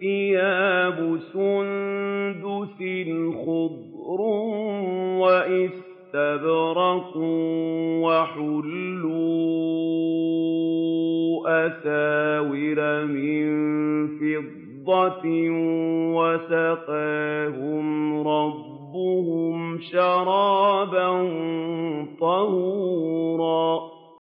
ثِيَابُ سُندُسٍ خُضْرٌ وَإِسْتَبْرَقٌ وَحُلُّوا أَسَاوِرَ مِن فِضَّةٍ وَسَقَاهُمْ رَبُّهُمْ شَرَابًا طَهُورًا